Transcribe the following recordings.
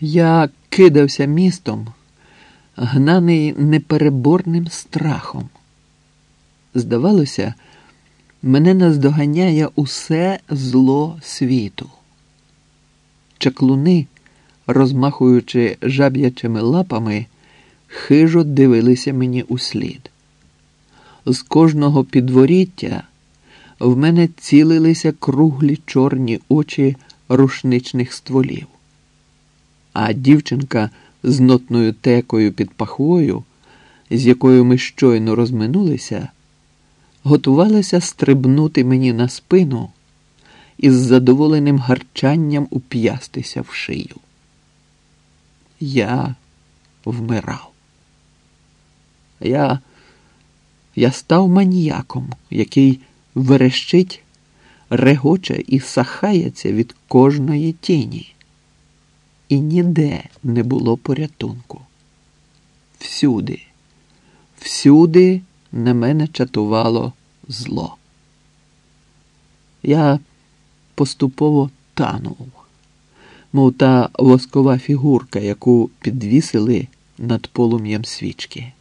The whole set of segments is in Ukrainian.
Я кидався містом, гнаний непереборним страхом. Здавалося, мене наздоганяє усе зло світу. Чаклуни, розмахуючи жаб'ячими лапами, хижо дивилися мені услід. З кожного підворіття в мене цілилися круглі чорні очі рушничних стволів. А дівчинка з нотною текою під пахвою, з якою ми щойно розминулися, готувалася стрибнути мені на спину і з задоволеним гарчанням уп'ястися в шию. Я вмирав. Я, Я став маніяком, який верещить, регоче і сахається від кожної тіні. І ніде не було порятунку. Всюди, всюди на мене чатувало зло. Я поступово танув, мов та воскова фігурка, яку підвісили над полум'ям свічки.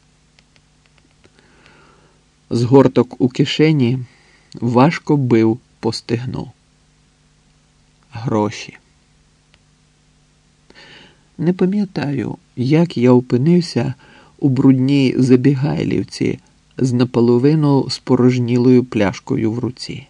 Згорток у кишені важко бив по стегну. Гроші. Не пам'ятаю, як я опинився у брудній забігайлівці з наполовину спорожнілою пляшкою в руці.